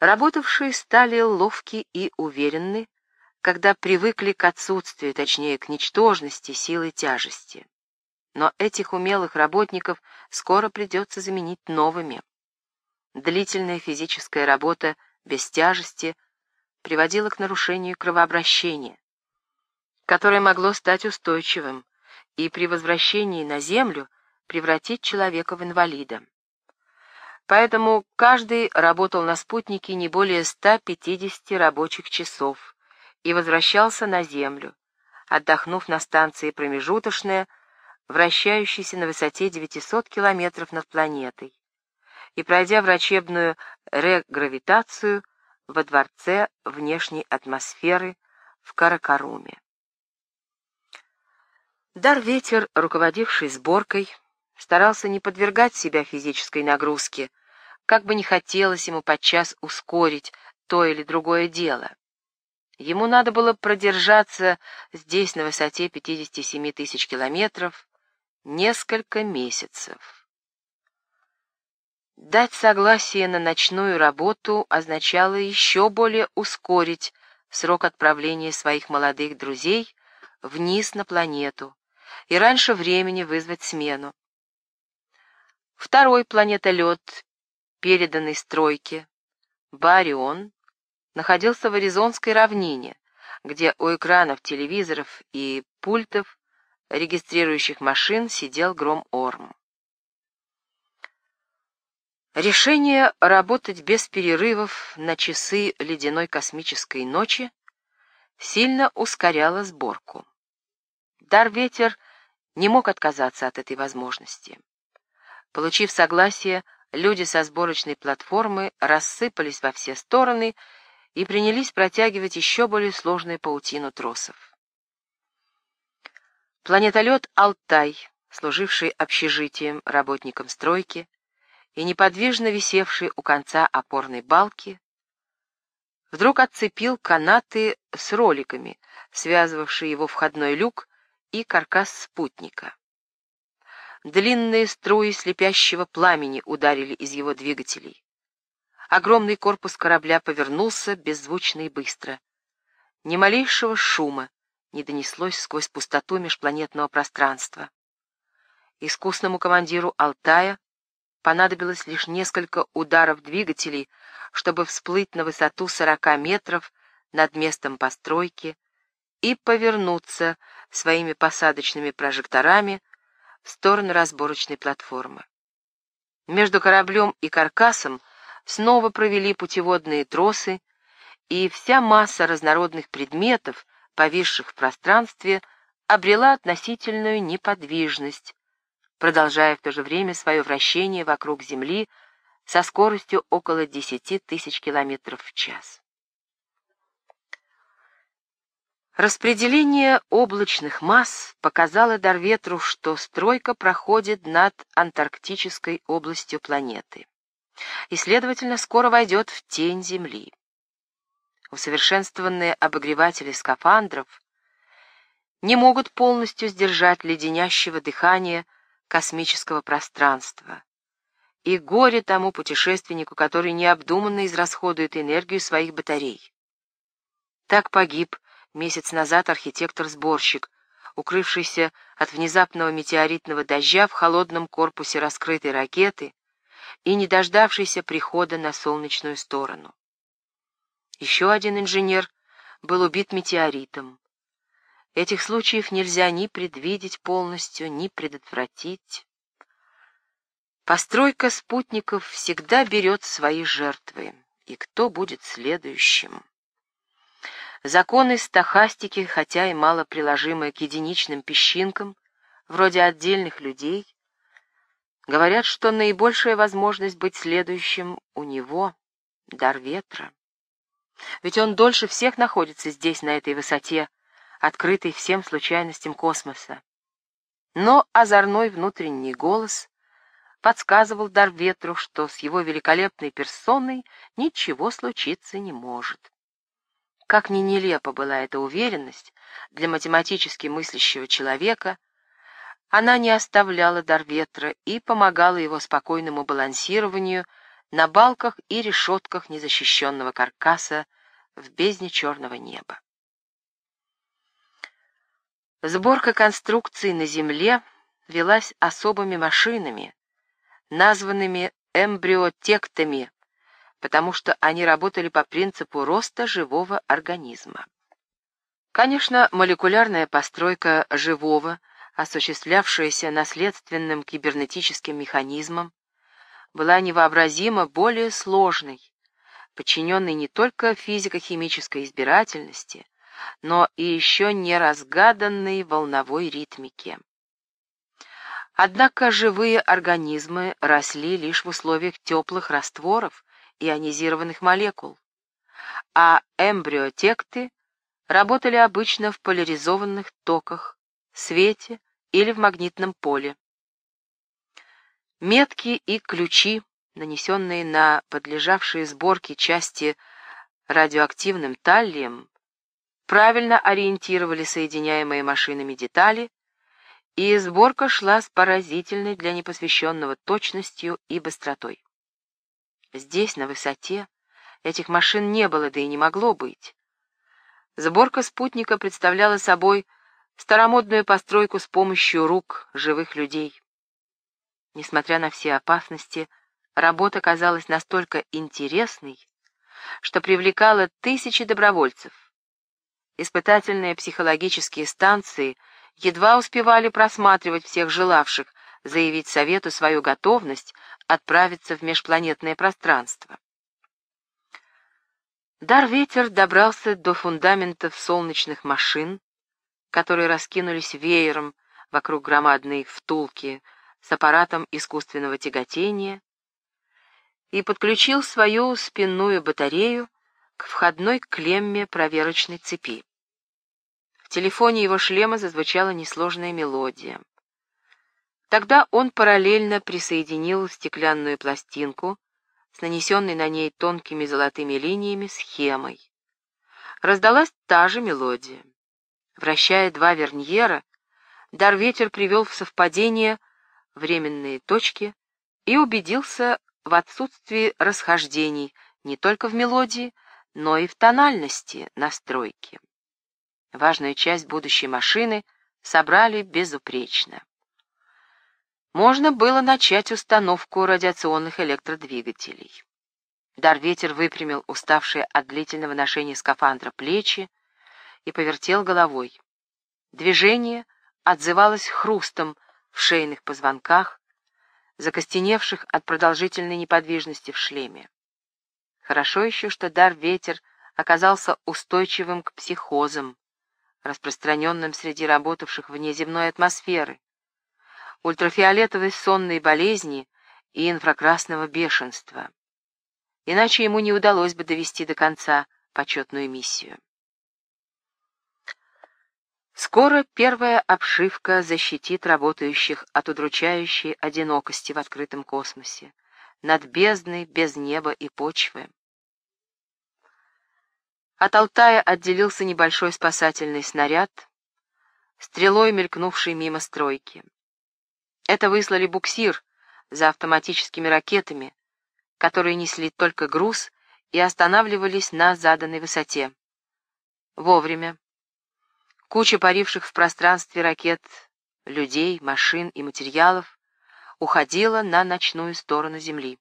Работавшие стали ловки и уверенны, когда привыкли к отсутствию, точнее, к ничтожности силы тяжести. Но этих умелых работников скоро придется заменить новыми. Длительная физическая работа без тяжести приводила к нарушению кровообращения, которое могло стать устойчивым и при возвращении на Землю превратить человека в инвалида. Поэтому каждый работал на спутнике не более 150 рабочих часов и возвращался на Землю, отдохнув на станции промежуточная, вращающейся на высоте 900 километров над планетой, и пройдя врачебную регравитацию во дворце внешней атмосферы в Каракаруме. Дар-ветер, руководивший сборкой, старался не подвергать себя физической нагрузке, как бы не хотелось ему подчас ускорить то или другое дело. Ему надо было продержаться здесь на высоте 57 тысяч километров несколько месяцев. Дать согласие на ночную работу означало еще более ускорить срок отправления своих молодых друзей вниз на планету и раньше времени вызвать смену. Второй планетолет переданной стройке, Барион, находился в Аризонской равнине, где у экранов телевизоров и пультов, регистрирующих машин, сидел Гром Орм. Решение работать без перерывов на часы ледяной космической ночи сильно ускоряло сборку. Дар-ветер не мог отказаться от этой возможности. Получив согласие, люди со сборочной платформы рассыпались во все стороны и принялись протягивать еще более сложную паутину тросов. Планетолет «Алтай», служивший общежитием работникам стройки и неподвижно висевший у конца опорной балки, вдруг отцепил канаты с роликами, связывавшие его входной люк и каркас спутника. Длинные струи слепящего пламени ударили из его двигателей. Огромный корпус корабля повернулся беззвучно и быстро. Ни малейшего шума не донеслось сквозь пустоту межпланетного пространства. Искусному командиру Алтая понадобилось лишь несколько ударов двигателей, чтобы всплыть на высоту 40 метров над местом постройки и повернуться своими посадочными прожекторами в сторону разборочной платформы. Между кораблем и каркасом снова провели путеводные тросы, и вся масса разнородных предметов, повисших в пространстве, обрела относительную неподвижность, продолжая в то же время свое вращение вокруг Земли со скоростью около 10 тысяч километров в час. Распределение облачных масс показало Дарветру, что стройка проходит над антарктической областью планеты и, следовательно, скоро войдет в тень Земли. Усовершенствованные обогреватели скафандров не могут полностью сдержать леденящего дыхания космического пространства. И горе тому путешественнику, который необдуманно израсходует энергию своих батарей. Так погиб месяц назад архитектор-сборщик, укрывшийся от внезапного метеоритного дождя в холодном корпусе раскрытой ракеты и не дождавшийся прихода на солнечную сторону. Еще один инженер был убит метеоритом. Этих случаев нельзя ни предвидеть полностью, ни предотвратить. Постройка спутников всегда берет свои жертвы, и кто будет следующим? Законы стахастики, хотя и мало приложимые к единичным песчинкам, вроде отдельных людей, говорят, что наибольшая возможность быть следующим у него — дар ветра. Ведь он дольше всех находится здесь, на этой высоте, открытой всем случайностям космоса. Но озорной внутренний голос подсказывал дар ветру, что с его великолепной персоной ничего случиться не может. Как ни нелепа была эта уверенность для математически мыслящего человека, она не оставляла дар ветра и помогала его спокойному балансированию на балках и решетках незащищенного каркаса в бездне черного неба. Сборка конструкций на Земле велась особыми машинами, названными эмбриотектами, потому что они работали по принципу роста живого организма. Конечно, молекулярная постройка живого, осуществлявшаяся наследственным кибернетическим механизмом, была невообразимо более сложной, подчиненной не только физико-химической избирательности, но и еще не разгаданной волновой ритмике. Однако живые организмы росли лишь в условиях теплых растворов, ионизированных молекул, а эмбриотекты работали обычно в поляризованных токах, свете или в магнитном поле. Метки и ключи, нанесенные на подлежавшие сборке части радиоактивным таллием, правильно ориентировали соединяемые машинами детали, и сборка шла с поразительной для непосвященного точностью и быстротой. Здесь, на высоте, этих машин не было, да и не могло быть. Сборка спутника представляла собой старомодную постройку с помощью рук живых людей. Несмотря на все опасности, работа казалась настолько интересной, что привлекала тысячи добровольцев. Испытательные психологические станции едва успевали просматривать всех желавших заявить Совету свою готовность отправиться в межпланетное пространство. Дар-ветер добрался до фундаментов солнечных машин, которые раскинулись веером вокруг громадной втулки с аппаратом искусственного тяготения и подключил свою спинную батарею к входной клемме проверочной цепи. В телефоне его шлема зазвучала несложная мелодия. Тогда он параллельно присоединил стеклянную пластинку с нанесенной на ней тонкими золотыми линиями схемой. Раздалась та же мелодия. Вращая два верньера, Дарветер привел в совпадение временные точки и убедился в отсутствии расхождений не только в мелодии, но и в тональности настройки. Важную часть будущей машины собрали безупречно можно было начать установку радиационных электродвигателей. Дарветер выпрямил уставшие от длительного ношения скафандра плечи и повертел головой. Движение отзывалось хрустом в шейных позвонках, закостеневших от продолжительной неподвижности в шлеме. Хорошо еще, что дар-ветер оказался устойчивым к психозам, распространенным среди работавших вне земной атмосферы, ультрафиолетовой сонной болезни и инфракрасного бешенства. Иначе ему не удалось бы довести до конца почетную миссию. Скоро первая обшивка защитит работающих от удручающей одинокости в открытом космосе, над бездной, без неба и почвы. От Алтая отделился небольшой спасательный снаряд, стрелой мелькнувший мимо стройки. Это выслали буксир за автоматическими ракетами, которые несли только груз и останавливались на заданной высоте. Вовремя. Куча паривших в пространстве ракет, людей, машин и материалов уходила на ночную сторону Земли.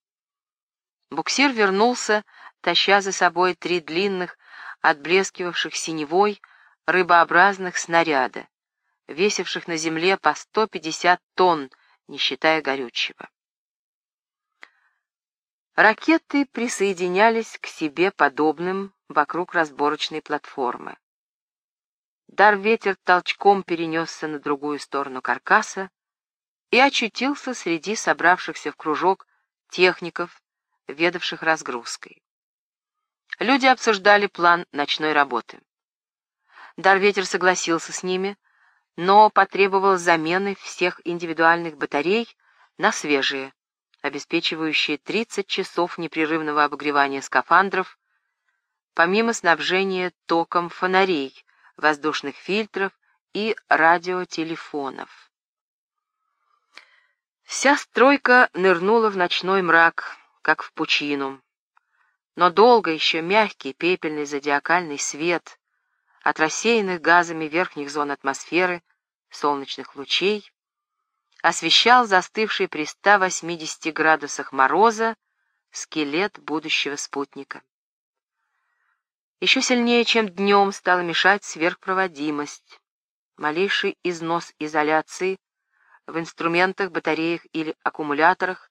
Буксир вернулся, таща за собой три длинных, отблескивавших синевой, рыбообразных снаряда, весивших на земле по 150 тонн, не считая горючего. Ракеты присоединялись к себе подобным вокруг разборочной платформы. Дар-ветер толчком перенесся на другую сторону каркаса и очутился среди собравшихся в кружок техников, ведавших разгрузкой. Люди обсуждали план ночной работы. Дар-ветер согласился с ними, но потребовал замены всех индивидуальных батарей на свежие, обеспечивающие 30 часов непрерывного обогревания скафандров, помимо снабжения током фонарей, воздушных фильтров и радиотелефонов. Вся стройка нырнула в ночной мрак, как в пучину. Но долго еще мягкий пепельный зодиакальный свет от рассеянных газами верхних зон атмосферы, солнечных лучей, освещал застывший при 180 градусах мороза скелет будущего спутника. Еще сильнее, чем днем, стала мешать сверхпроводимость. Малейший износ изоляции в инструментах, батареях или аккумуляторах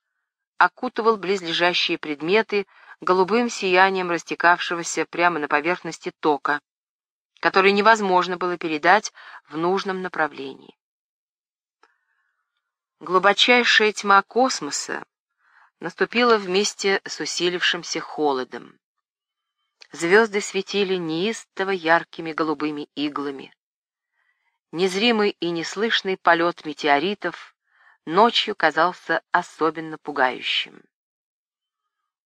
окутывал близлежащие предметы голубым сиянием растекавшегося прямо на поверхности тока, который невозможно было передать в нужном направлении. Глубочайшая тьма космоса наступила вместе с усилившимся холодом. Звезды светили неистово яркими голубыми иглами. Незримый и неслышный полет метеоритов ночью казался особенно пугающим.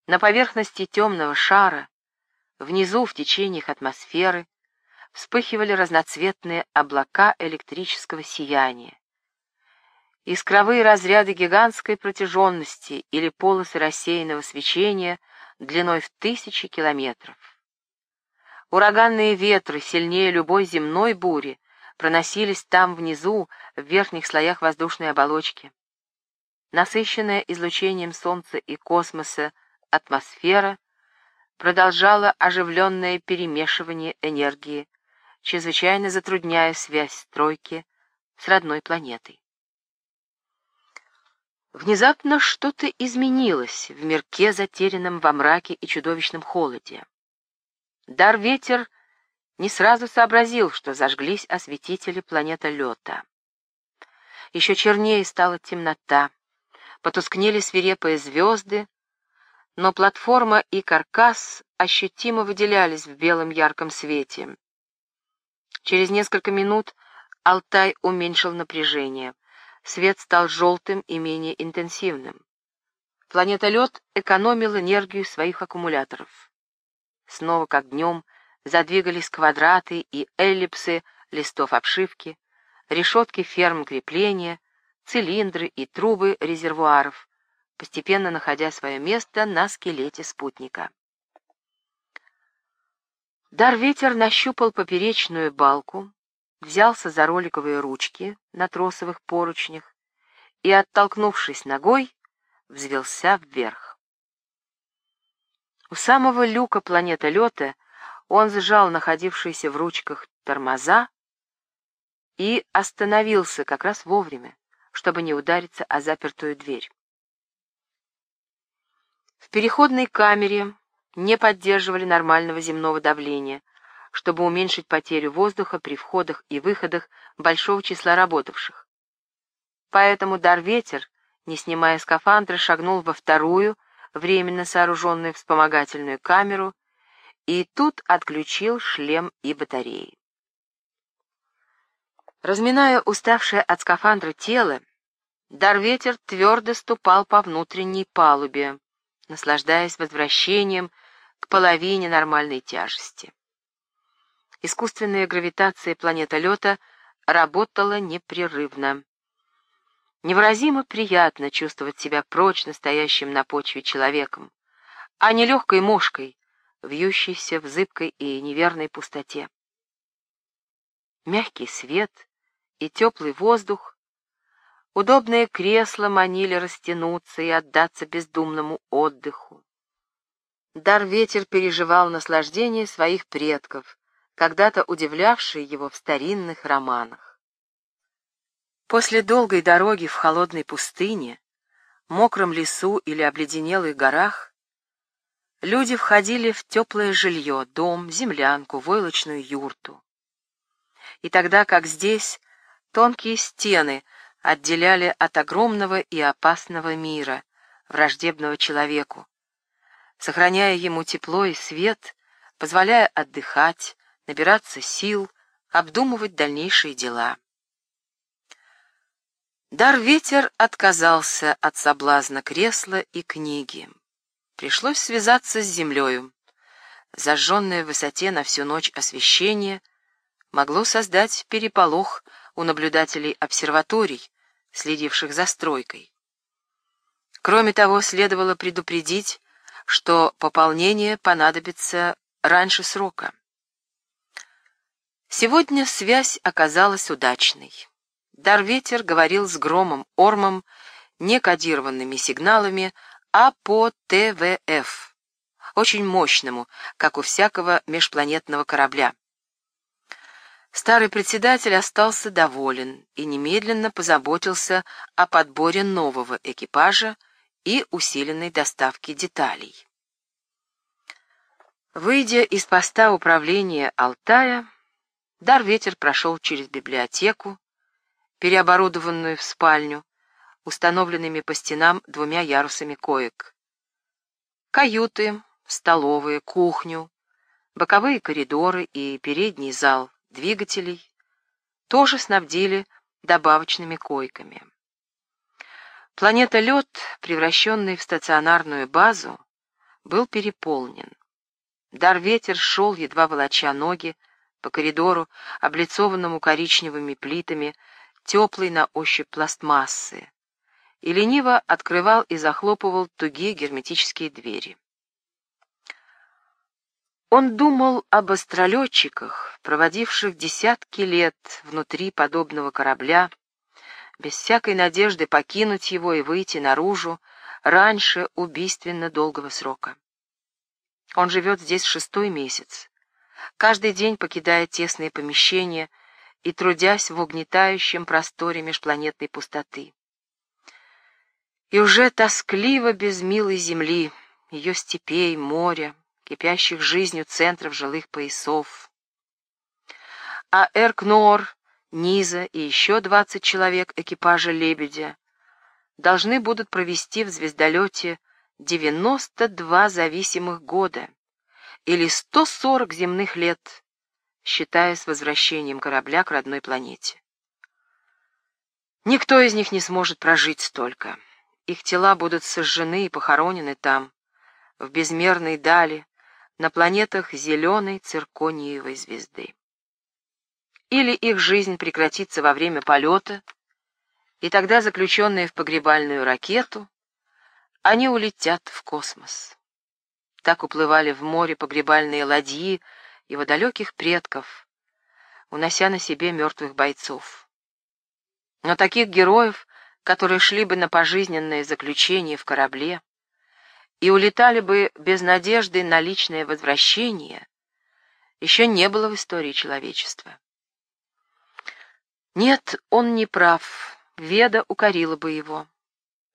На поверхности темного шара, внизу в течениях атмосферы, вспыхивали разноцветные облака электрического сияния. Искровые разряды гигантской протяженности или полосы рассеянного свечения длиной в тысячи километров. Ураганные ветры, сильнее любой земной бури, проносились там внизу, в верхних слоях воздушной оболочки. Насыщенная излучением Солнца и космоса атмосфера продолжала оживленное перемешивание энергии, чрезвычайно затрудняя связь стройки с родной планетой. Внезапно что-то изменилось в мирке, затерянном во мраке и чудовищном холоде. Дар-ветер не сразу сообразил, что зажглись осветители планета лета. Еще чернее стала темнота, потускнели свирепые звезды, но платформа и каркас ощутимо выделялись в белом ярком свете. Через несколько минут Алтай уменьшил напряжение. Свет стал желтым и менее интенсивным. Планета Лед экономил энергию своих аккумуляторов. Снова, как днем, задвигались квадраты и эллипсы листов обшивки, решетки ферм крепления, цилиндры и трубы резервуаров, постепенно находя свое место на скелете спутника. Дар-ветер нащупал поперечную балку, взялся за роликовые ручки на тросовых поручнях и, оттолкнувшись ногой, взвелся вверх. У самого люка планета лета он сжал находившиеся в ручках тормоза и остановился как раз вовремя, чтобы не удариться о запертую дверь. В переходной камере не поддерживали нормального земного давления, чтобы уменьшить потерю воздуха при входах и выходах большого числа работавших. Поэтому дар-ветер, не снимая скафандра, шагнул во вторую, временно сооруженную вспомогательную камеру, и тут отключил шлем и батареи. Разминая уставшее от скафандра тело, дар-ветер твердо ступал по внутренней палубе, наслаждаясь возвращением к половине нормальной тяжести. Искусственная гравитация планетолета работала непрерывно. Невыразимо приятно чувствовать себя прочно стоящим на почве человеком, а не легкой мошкой, вьющейся в зыбкой и неверной пустоте. Мягкий свет и теплый воздух Удобные кресла манили растянуться и отдаться бездумному отдыху. Дар-ветер переживал наслаждение своих предков, когда-то удивлявшие его в старинных романах. После долгой дороги в холодной пустыне, мокром лесу или обледенелых горах, люди входили в теплое жилье, дом, землянку, войлочную юрту. И тогда, как здесь, тонкие стены — отделяли от огромного и опасного мира, враждебного человеку, сохраняя ему тепло и свет, позволяя отдыхать, набираться сил, обдумывать дальнейшие дела. Дар-ветер отказался от соблазна кресла и книги. Пришлось связаться с землею. Зажженное в высоте на всю ночь освещение могло создать переполох у наблюдателей обсерваторий, следивших за стройкой. Кроме того, следовало предупредить, что пополнение понадобится раньше срока. Сегодня связь оказалась удачной. Дарветер говорил с Громом Ормом не кодированными сигналами, а по ТВФ, очень мощному, как у всякого межпланетного корабля. Старый председатель остался доволен и немедленно позаботился о подборе нового экипажа и усиленной доставке деталей. Выйдя из поста управления Алтая, Дарветер прошел через библиотеку, переоборудованную в спальню, установленными по стенам двумя ярусами коек. Каюты, столовые, кухню, боковые коридоры и передний зал двигателей тоже снабдили добавочными койками. Планета Лед, превращенный в стационарную базу, был переполнен. Дар-ветер шел, едва волоча ноги, по коридору, облицованному коричневыми плитами, теплой на ощупь пластмассы, и лениво открывал и захлопывал тугие герметические двери. Он думал об астролетчиках, проводивших десятки лет внутри подобного корабля, без всякой надежды покинуть его и выйти наружу раньше убийственно долгого срока. Он живет здесь шестой месяц, каждый день покидая тесные помещения, и трудясь в угнетающем просторе межпланетной пустоты. И уже тоскливо без милой земли, ее степей, моря, кипящих жизнью центров жилых поясов. А Эркнор, Низа и еще двадцать человек экипажа «Лебедя» должны будут провести в звездолете 92 зависимых года или 140 земных лет, считая с возвращением корабля к родной планете. Никто из них не сможет прожить столько. Их тела будут сожжены и похоронены там, в безмерной дали, на планетах зеленой циркониевой звезды. Или их жизнь прекратится во время полета, и тогда, заключенные в погребальную ракету, они улетят в космос. Так уплывали в море погребальные ладьи, его далеких предков, унося на себе мертвых бойцов. Но таких героев, которые шли бы на пожизненное заключение в корабле и улетали бы без надежды на личное возвращение, еще не было в истории человечества. Нет, он не прав, Веда укорила бы его.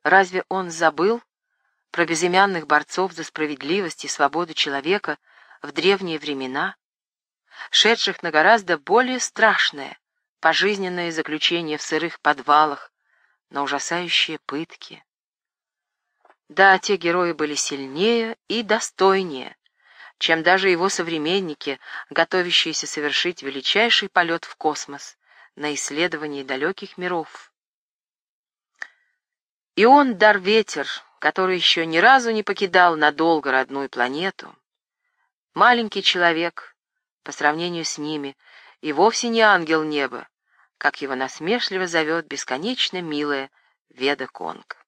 Разве он забыл про безымянных борцов за справедливость и свободу человека в древние времена? шедших на гораздо более страшное пожизненное заключение в сырых подвалах, на ужасающие пытки. Да, те герои были сильнее и достойнее, чем даже его современники, готовящиеся совершить величайший полет в космос на исследовании далеких миров. И он, дар ветер, который еще ни разу не покидал надолго родную планету, маленький человек, по сравнению с ними, и вовсе не ангел неба, как его насмешливо зовет бесконечно милая Веда Конг.